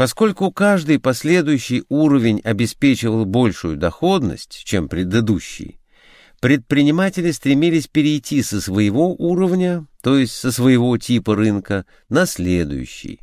Поскольку каждый последующий уровень обеспечивал большую доходность, чем предыдущий, предприниматели стремились перейти со своего уровня, то есть со своего типа рынка, на следующий.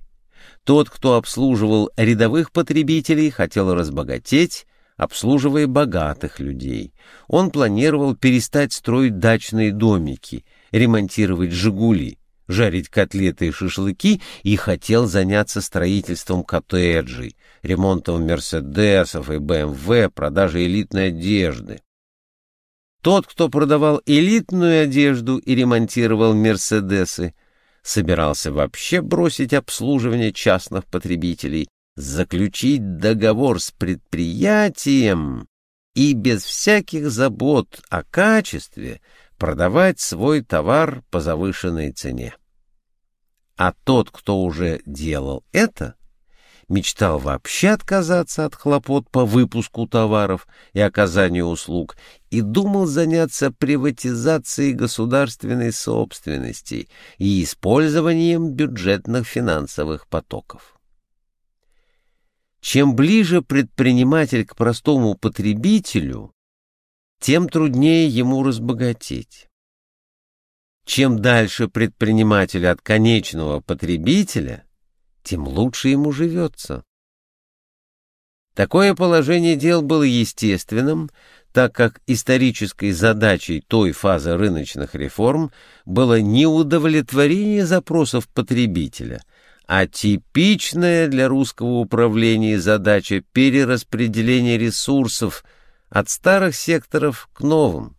Тот, кто обслуживал рядовых потребителей, хотел разбогатеть, обслуживая богатых людей. Он планировал перестать строить дачные домики, ремонтировать «Жигули», жарить котлеты и шашлыки и хотел заняться строительством коттеджей, ремонтом «Мерседесов» и «БМВ», продажей элитной одежды. Тот, кто продавал элитную одежду и ремонтировал «Мерседесы», собирался вообще бросить обслуживание частных потребителей, заключить договор с предприятием и без всяких забот о качестве продавать свой товар по завышенной цене. А тот, кто уже делал это, мечтал вообще отказаться от хлопот по выпуску товаров и оказанию услуг и думал заняться приватизацией государственной собственности и использованием бюджетных финансовых потоков. Чем ближе предприниматель к простому потребителю, тем труднее ему разбогатеть. Чем дальше предприниматель от конечного потребителя, тем лучше ему живется. Такое положение дел было естественным, так как исторической задачей той фазы рыночных реформ было не удовлетворение запросов потребителя, а типичная для русского управления задача перераспределения ресурсов – от старых секторов к новым.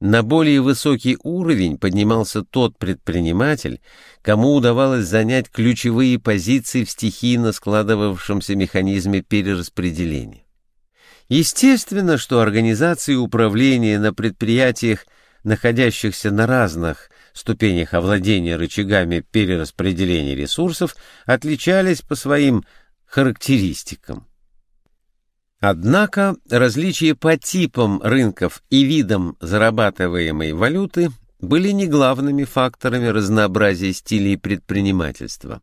На более высокий уровень поднимался тот предприниматель, кому удавалось занять ключевые позиции в стихийно складывавшемся механизме перераспределения. Естественно, что организации управления на предприятиях, находящихся на разных ступенях овладения рычагами перераспределения ресурсов, отличались по своим характеристикам. Однако различия по типам рынков и видам зарабатываемой валюты были не главными факторами разнообразия стилей предпринимательства.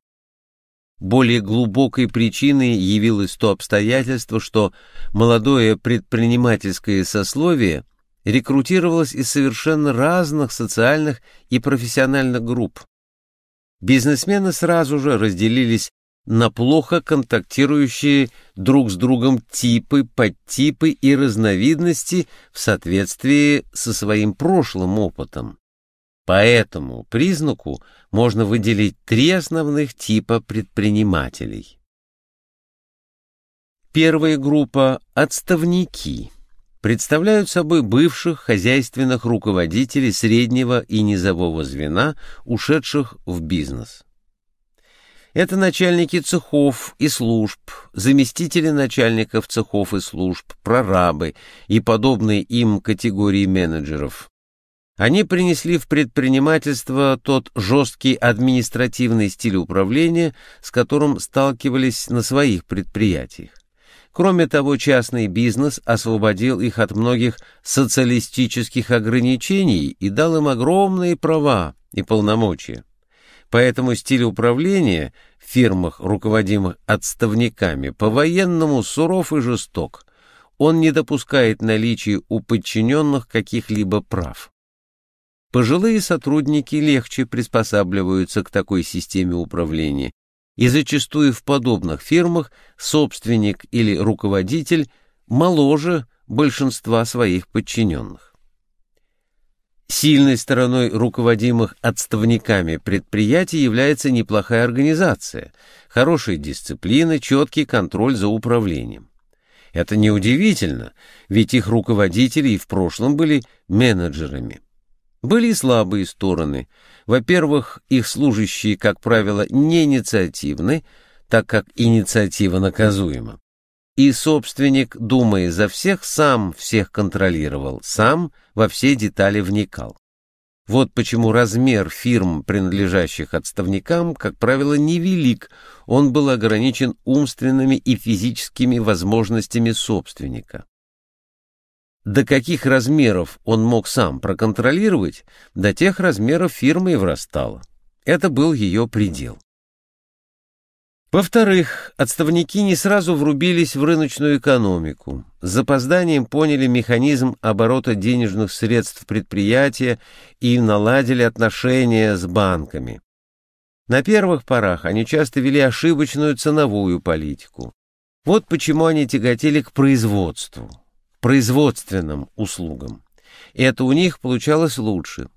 Более глубокой причиной явилось то обстоятельство, что молодое предпринимательское сословие рекрутировалось из совершенно разных социальных и профессиональных групп. Бизнесмены сразу же разделились на плохо контактирующие друг с другом типы, подтипы и разновидности в соответствии со своим прошлым опытом. По этому признаку можно выделить три основных типа предпринимателей. Первая группа – отставники. Представляют собой бывших хозяйственных руководителей среднего и низового звена, ушедших в бизнес. Это начальники цехов и служб, заместители начальников цехов и служб, прорабы и подобные им категории менеджеров. Они принесли в предпринимательство тот жесткий административный стиль управления, с которым сталкивались на своих предприятиях. Кроме того, частный бизнес освободил их от многих социалистических ограничений и дал им огромные права и полномочия. Поэтому стиль управления в фирмах, руководимых отставниками, по-военному суров и жесток. Он не допускает наличия у подчиненных каких-либо прав. Пожилые сотрудники легче приспосабливаются к такой системе управления, и зачастую в подобных фирмах собственник или руководитель моложе большинства своих подчиненных. Сильной стороной руководимых отставниками предприятий является неплохая организация, хорошая дисциплина, четкий контроль за управлением. Это неудивительно, ведь их руководители и в прошлом были менеджерами. Были и слабые стороны. Во-первых, их служащие, как правило, не инициативны, так как инициатива наказуема. И собственник, думая за всех, сам всех контролировал, сам во все детали вникал. Вот почему размер фирм, принадлежащих отставникам, как правило, невелик, он был ограничен умственными и физическими возможностями собственника. До каких размеров он мог сам проконтролировать, до тех размеров фирма и врастала. Это был ее предел. Во-вторых, отставники не сразу врубились в рыночную экономику, с запозданием поняли механизм оборота денежных средств предприятия и наладили отношения с банками. На первых порах они часто вели ошибочную ценовую политику. Вот почему они тяготели к производству, производственным услугам. Это у них получалось лучше.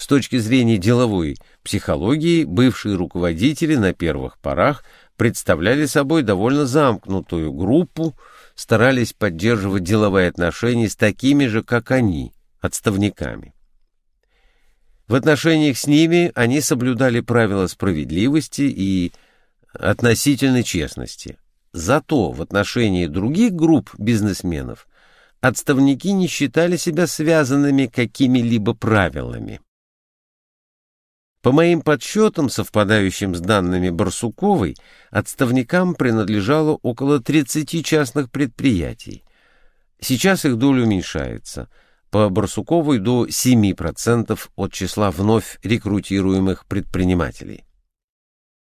С точки зрения деловой психологии, бывшие руководители на первых порах представляли собой довольно замкнутую группу, старались поддерживать деловые отношения с такими же, как они, отставниками. В отношениях с ними они соблюдали правила справедливости и относительной честности. Зато в отношении других групп бизнесменов отставники не считали себя связанными какими-либо правилами. По моим подсчетам, совпадающим с данными Барсуковой, отставникам принадлежало около 30 частных предприятий. Сейчас их доля уменьшается, по Барсуковой до 7% от числа вновь рекрутируемых предпринимателей.